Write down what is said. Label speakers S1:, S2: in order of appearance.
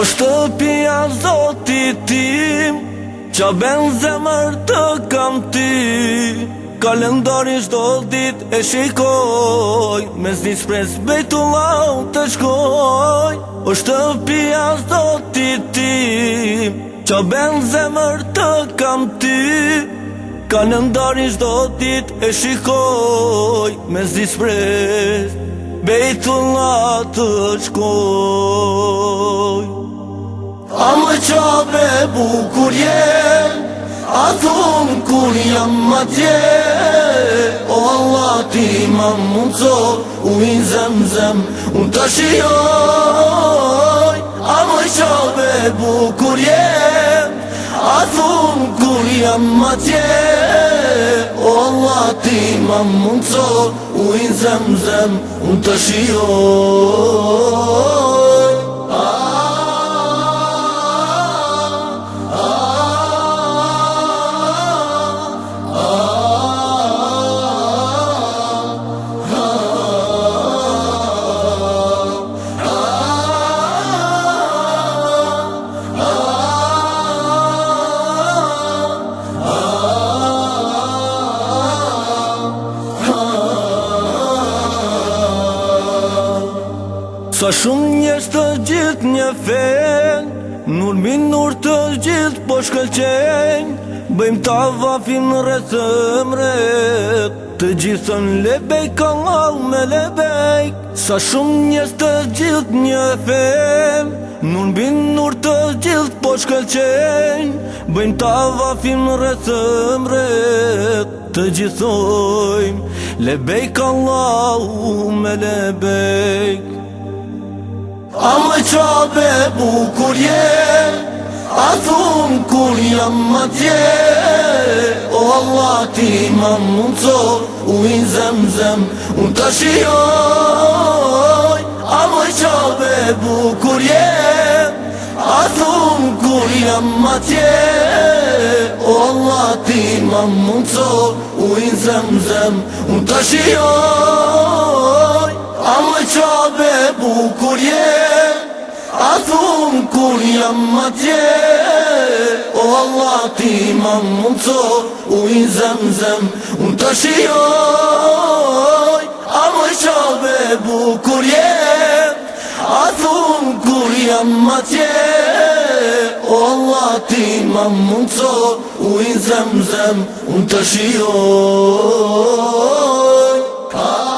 S1: O po shtëpia zoti tim Qa ben zemër të kam ti Kalendari shdo dit e shikoj Me zdi spres bejtu lau të shkoj O po shtëpia zoti tim Qa ben zemër të kam ti Kalendari shdo dit e shikoj Me zdi spres bejtu lau të shkoj qabe bukur jem A thumë O Allah ti ma mundzo U i zem zem Unë të shioj A më kur jam ma tje O Allah ti ma mundzo U i zem zem Unë të shioj Sa shumë njështë të gjithë një fen Nur minur të gjithë po shkëllqen Bëjmë ta vafin në rëthëm rët Të gjithën lebej ka ngal me lebej Sa shumë njështë të gjithë një fen Nur minur të gjithë po shkëllqen Bëjmë ta vafin në rëthëm rët Të gjithojmë lebej ka ngal me lebej A më qabe bukur je kur jam më O Allah ti më mundësor U in zem zem Unë të shioj A qabe bukur je kur jam më O Allah ti më mundësor U in zem zem Unë të shioj bukur je A thun kur jam ma O Allah ti ma mundso U i zem zem Unë të shioj A më A thun kur jam ma O Allah ti ma mundso U i zem zem Unë të shioj